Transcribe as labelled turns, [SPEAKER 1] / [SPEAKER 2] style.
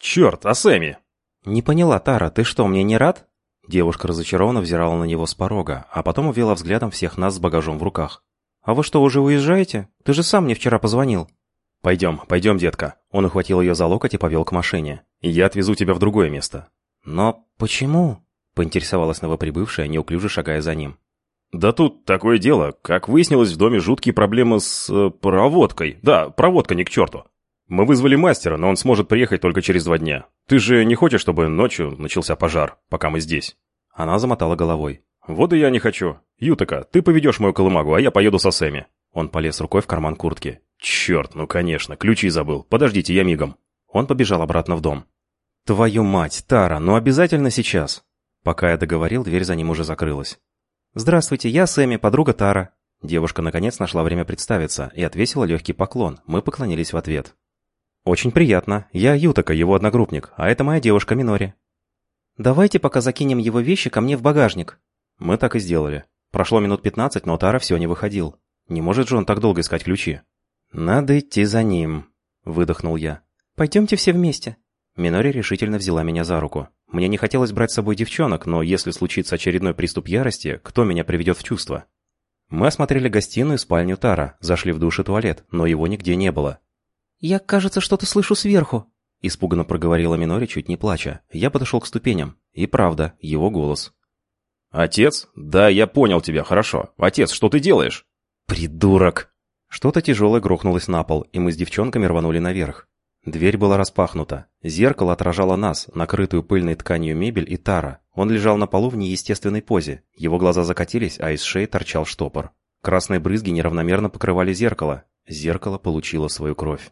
[SPEAKER 1] Черт, а Сэмми?
[SPEAKER 2] «Не поняла, Тара, ты что, мне не рад?» Девушка разочарованно взирала на него с порога, а потом увела взглядом всех нас с багажом в руках. «А вы что, уже уезжаете? Ты же сам мне вчера позвонил».
[SPEAKER 1] «Пойдем, пойдем, детка». Он ухватил ее за локоть и повел к машине. «Я отвезу тебя в другое место».
[SPEAKER 2] «Но почему?» — поинтересовалась новоприбывшая, неуклюже шагая за ним.
[SPEAKER 1] «Да тут такое дело. Как выяснилось, в доме жуткие проблемы с... Э, проводкой. Да, проводка не к черту. Мы вызвали мастера, но он сможет приехать только через два дня. Ты же не хочешь, чтобы ночью начался пожар, пока мы здесь?» Она замотала головой. «Вот и я не хочу. Ютака, ты поведешь мою колымагу, а я поеду со Сэмми». Он полез рукой в карман куртки. «Черт, ну конечно, ключи забыл. Подождите, я мигом». Он побежал обратно в дом.
[SPEAKER 2] «Твою мать, Тара, ну обязательно сейчас!» Пока я договорил, дверь за ним уже закрылась. «Здравствуйте, я Сэмми, подруга Тара». Девушка наконец нашла время представиться и отвесила легкий поклон. Мы поклонились в ответ. «Очень приятно. Я Ютака, его одногруппник, а это моя девушка Минори». «Давайте пока закинем его вещи ко мне в багажник». Мы так и сделали. Прошло минут пятнадцать, но Тара все не выходил. Не может же он так долго искать ключи. «Надо идти за ним», — выдохнул я. «Пойдемте все вместе». Минори решительно взяла меня за руку. Мне не хотелось брать с собой девчонок, но если случится очередной приступ ярости, кто меня приведет в чувство? Мы осмотрели гостиную и спальню Тара, зашли в душ и туалет, но его нигде не было.
[SPEAKER 3] «Я, кажется, что-то слышу сверху», —
[SPEAKER 2] испуганно проговорила Минори, чуть не плача. Я подошел к ступеням. И правда, его голос.
[SPEAKER 1] «Отец? Да, я понял тебя, хорошо. Отец, что ты делаешь?»
[SPEAKER 2] «Придурок!» Что-то тяжелое грохнулось на пол, и мы с девчонками рванули наверх. Дверь была распахнута. Зеркало отражало нас, накрытую пыльной тканью мебель и тара. Он лежал на полу в неестественной позе. Его глаза закатились, а из шеи торчал штопор. Красные брызги неравномерно покрывали зеркало. Зеркало получило свою кровь.